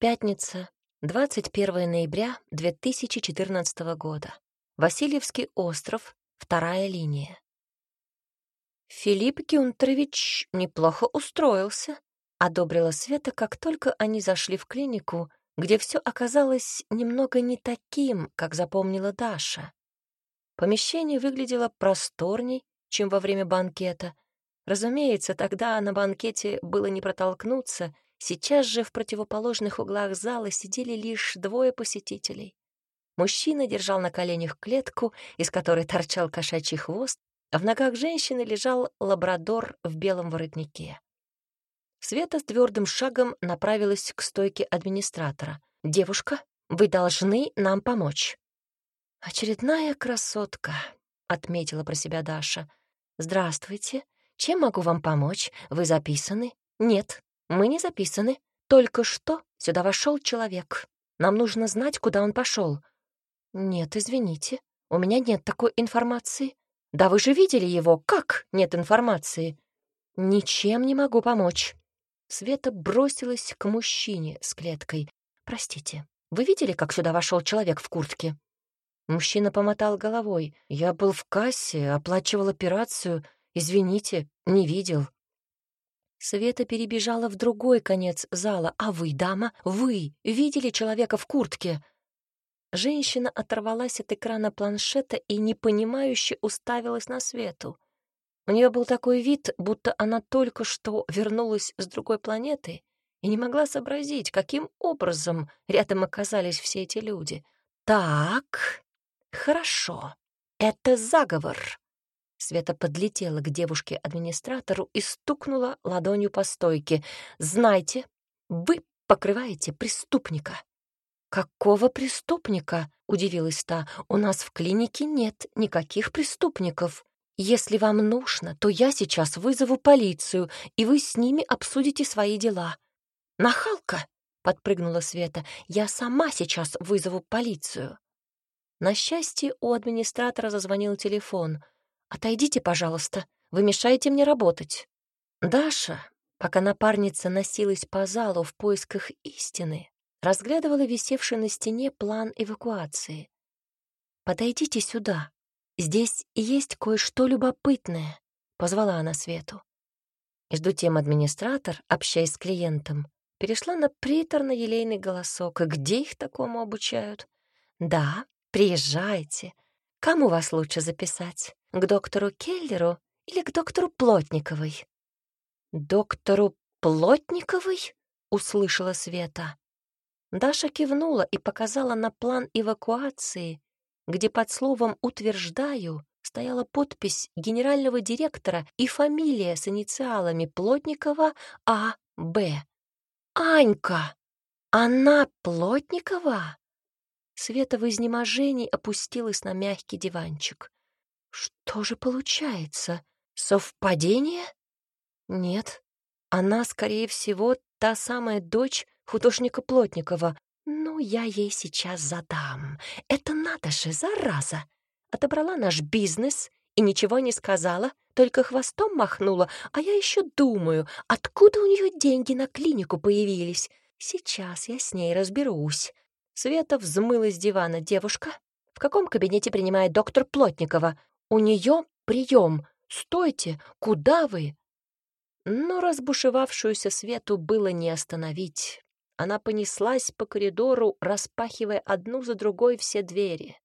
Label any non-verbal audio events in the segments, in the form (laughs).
Пятница, 21 ноября 2014 года. Васильевский остров, вторая линия. Филипп Гюнтерович неплохо устроился, одобрила Света, как только они зашли в клинику, где все оказалось немного не таким, как запомнила Даша. Помещение выглядело просторней, чем во время банкета. Разумеется, тогда на банкете было не протолкнуться, сейчас же в противоположных углах зала сидели лишь двое посетителей. Мужчина держал на коленях клетку, из которой торчал кошачий хвост, а в ногах женщины лежал лабрадор в белом воротнике. Света с твердым шагом направилась к стойке администратора. «Девушка, вы должны нам помочь». «Очередная красотка», — отметила про себя Даша. «Здравствуйте. Чем могу вам помочь? Вы записаны?» «Нет, мы не записаны. Только что сюда вошел человек. Нам нужно знать, куда он пошел. «Нет, извините, у меня нет такой информации». «Да вы же видели его. Как нет информации?» «Ничем не могу помочь». Света бросилась к мужчине с клеткой. «Простите, вы видели, как сюда вошел человек в куртке?» Мужчина помотал головой. «Я был в кассе, оплачивал операцию. Извините, не видел». Света перебежала в другой конец зала. «А вы, дама, вы видели человека в куртке?» Женщина оторвалась от экрана планшета и непонимающе уставилась на Свету. У нее был такой вид, будто она только что вернулась с другой планеты и не могла сообразить, каким образом рядом оказались все эти люди. «Так, «Хорошо, это заговор». Света подлетела к девушке-администратору и стукнула ладонью по стойке. «Знайте, вы покрываете преступника». «Какого преступника?» — удивилась та. «У нас в клинике нет никаких преступников. Если вам нужно, то я сейчас вызову полицию, и вы с ними обсудите свои дела». «Нахалка!» — подпрыгнула Света. «Я сама сейчас вызову полицию». На счастье, у администратора зазвонил телефон. «Отойдите, пожалуйста, вы мешаете мне работать». Даша, пока напарница носилась по залу в поисках истины, разглядывала висевший на стене план эвакуации. «Подойдите сюда. Здесь есть кое-что любопытное», — позвала она Свету. Между тем администратор, общаясь с клиентом, перешла на приторно-елейный голосок. Где их такому обучают? «Да, Приезжайте. Кому вас лучше записать? К доктору Келлеру или к доктору Плотниковой? Доктору Плотниковой? Услышала Света. Даша кивнула и показала на план эвакуации, где под словом «утверждаю» стояла подпись генерального директора и фамилия с инициалами Плотникова А.Б. «Анька! Она Плотникова?» Света в изнеможении опустилась на мягкий диванчик. Что же получается? Совпадение? Нет. Она, скорее всего, та самая дочь художника Плотникова. Ну, я ей сейчас задам. Это надо же, зараза! Отобрала наш бизнес и ничего не сказала, только хвостом махнула, а я еще думаю, откуда у нее деньги на клинику появились. Сейчас я с ней разберусь. Света взмыла с дивана. «Девушка, в каком кабинете принимает доктор Плотникова? У нее прием. Стойте! Куда вы?» Но разбушевавшуюся Свету было не остановить. Она понеслась по коридору, распахивая одну за другой все двери.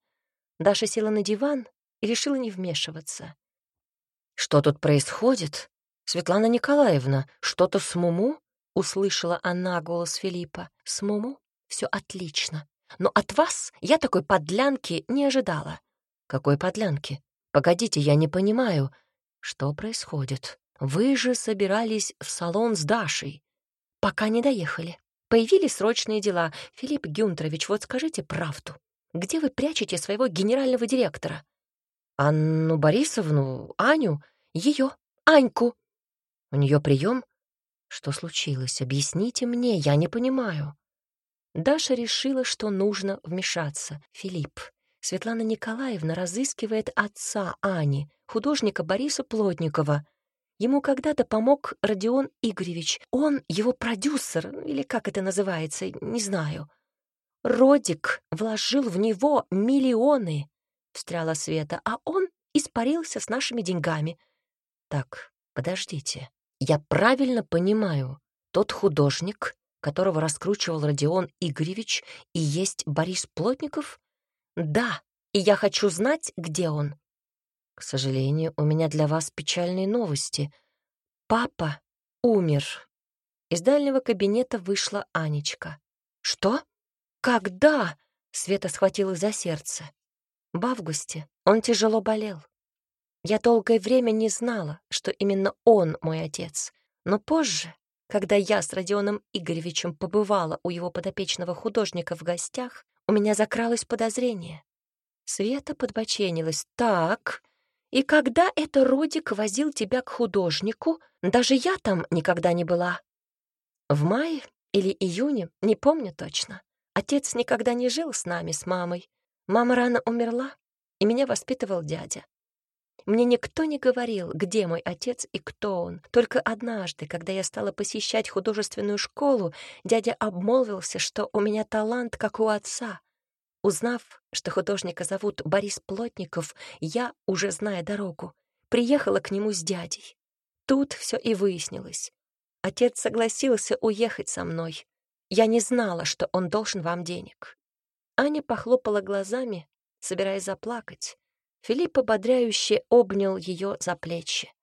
Даша села на диван и решила не вмешиваться. «Что тут происходит? Светлана Николаевна, что-то с Муму?» — услышала она голос Филиппа. «С Муму? все отлично. Но от вас я такой подлянки не ожидала. Какой подлянки? Погодите, я не понимаю. Что происходит? Вы же собирались в салон с Дашей. Пока не доехали. Появились срочные дела. Филипп Гюнтрович, вот скажите правду. Где вы прячете своего генерального директора? Анну Борисовну, Аню, ее, Аньку. У нее прием? Что случилось? Объясните мне, я не понимаю. Даша решила, что нужно вмешаться. Филипп. Светлана Николаевна разыскивает отца Ани, художника Бориса Плотникова. Ему когда-то помог Родион Игоревич. Он его продюсер, или как это называется, не знаю. Родик вложил в него миллионы, — встряла Света, а он испарился с нашими деньгами. Так, подождите, я правильно понимаю, тот художник, которого раскручивал Родион Игоревич, и есть Борис Плотников? Да, и я хочу знать, где он. К сожалению, у меня для вас печальные новости. Папа умер. Из дальнего кабинета вышла Анечка. Что? Когда? Света схватила за сердце. В августе он тяжело болел. Я долгое время не знала, что именно он мой отец. Но позже, когда я с Родионом Игоревичем побывала у его подопечного художника в гостях, у меня закралось подозрение. Света подбоченилась. «Так, и когда это Родик возил тебя к художнику, даже я там никогда не была. В мае или июне, не помню точно. Отец никогда не жил с нами, с мамой. Мама рано умерла, и меня воспитывал дядя. Мне никто не говорил, где мой отец и кто он. Только однажды, когда я стала посещать художественную школу, дядя обмолвился, что у меня талант, как у отца, Узнав, что художника зовут Борис Плотников, я, уже зная дорогу, приехала к нему с дядей. Тут все и выяснилось. Отец согласился уехать со мной. Я не знала, что он должен вам денег. Аня похлопала глазами, собираясь заплакать. Филипп ободряюще обнял ее за плечи.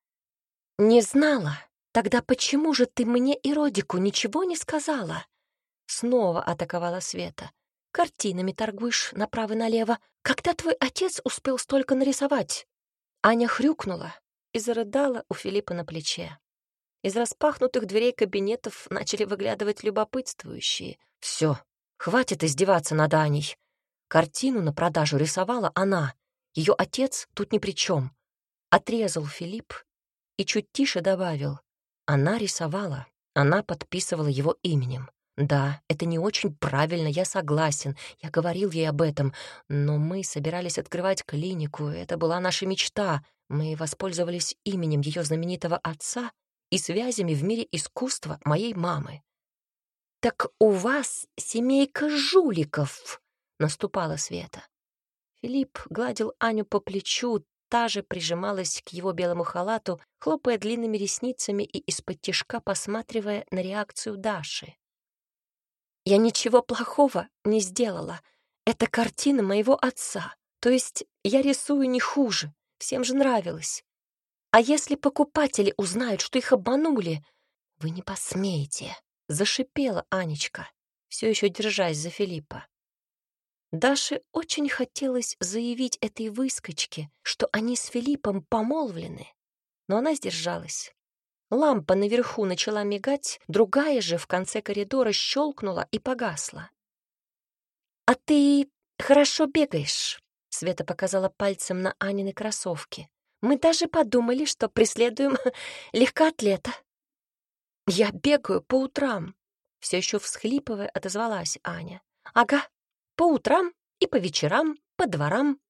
«Не знала? Тогда почему же ты мне и Родику ничего не сказала?» Снова атаковала Света. Картинами торгуешь направо-налево. Когда твой отец успел столько нарисовать?» Аня хрюкнула и зарыдала у Филиппа на плече. Из распахнутых дверей кабинетов начали выглядывать любопытствующие. Все, хватит издеваться над Аней. Картину на продажу рисовала она. Ее отец тут ни при чем. Отрезал Филипп и чуть тише добавил. Она рисовала, она подписывала его именем. Да, это не очень правильно, я согласен. Я говорил ей об этом. Но мы собирались открывать клинику, это была наша мечта. Мы воспользовались именем ее знаменитого отца и связями в мире искусства моей мамы. «Так у вас семейка жуликов!» — наступала Света. Филипп гладил Аню по плечу, та же прижималась к его белому халату, хлопая длинными ресницами и из-под тишка посматривая на реакцию Даши. Я ничего плохого не сделала. Это картина моего отца. То есть я рисую не хуже. Всем же нравилось. А если покупатели узнают, что их обманули, вы не посмеете, — зашипела Анечка, все еще держась за Филиппа. Даше очень хотелось заявить этой выскочке, что они с Филиппом помолвлены, но она сдержалась. Лампа наверху начала мигать, другая же в конце коридора щелкнула и погасла. «А ты хорошо бегаешь», — Света показала пальцем на Анины кроссовки. «Мы даже подумали, что преследуем (laughs) легкоатлета». «Я бегаю по утрам», — все еще всхлипывая отозвалась Аня. «Ага, по утрам и по вечерам, по дворам».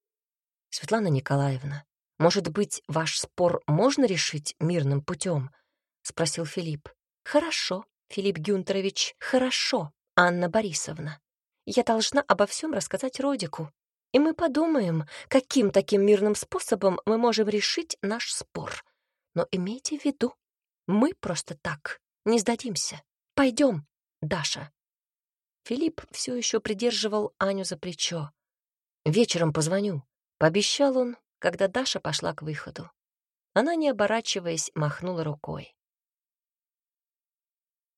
«Светлана Николаевна, может быть, ваш спор можно решить мирным путем?» — спросил Филипп. «Хорошо, Филипп Гюнтерович, хорошо, Анна Борисовна. Я должна обо всем рассказать Родику, и мы подумаем, каким таким мирным способом мы можем решить наш спор. Но имейте в виду, мы просто так не сдадимся. Пойдем, Даша». Филипп все еще придерживал Аню за плечо. «Вечером позвоню», — пообещал он, когда Даша пошла к выходу. Она, не оборачиваясь, махнула рукой.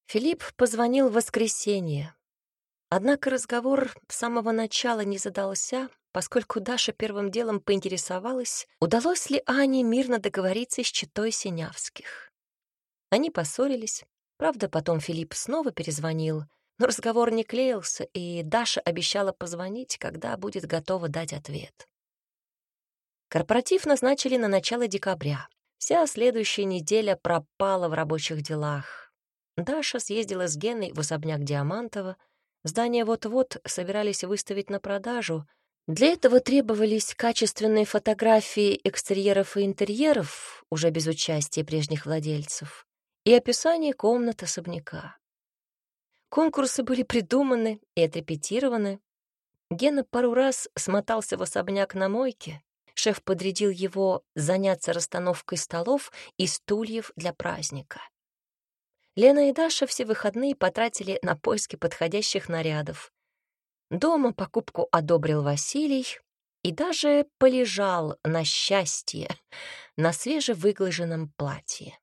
Филипп позвонил в воскресенье. Однако разговор с самого начала не задался, поскольку Даша первым делом поинтересовалась, удалось ли Ане мирно договориться с читой Синявских. Они поссорились. Правда, потом Филипп снова перезвонил, но разговор не клеился, и Даша обещала позвонить, когда будет готова дать ответ. Корпоратив назначили на начало декабря. Вся следующая неделя пропала в рабочих делах. Даша съездила с Геной в особняк Диамантова. Здание вот-вот собирались выставить на продажу, Для этого требовались качественные фотографии экстерьеров и интерьеров, уже без участия прежних владельцев, и описание комнат особняка. Конкурсы были придуманы и отрепетированы. Гена пару раз смотался в особняк на мойке. Шеф подрядил его заняться расстановкой столов и стульев для праздника. Лена и Даша все выходные потратили на поиски подходящих нарядов. Дома покупку одобрил Василий и даже полежал на счастье на свежевыглаженном платье.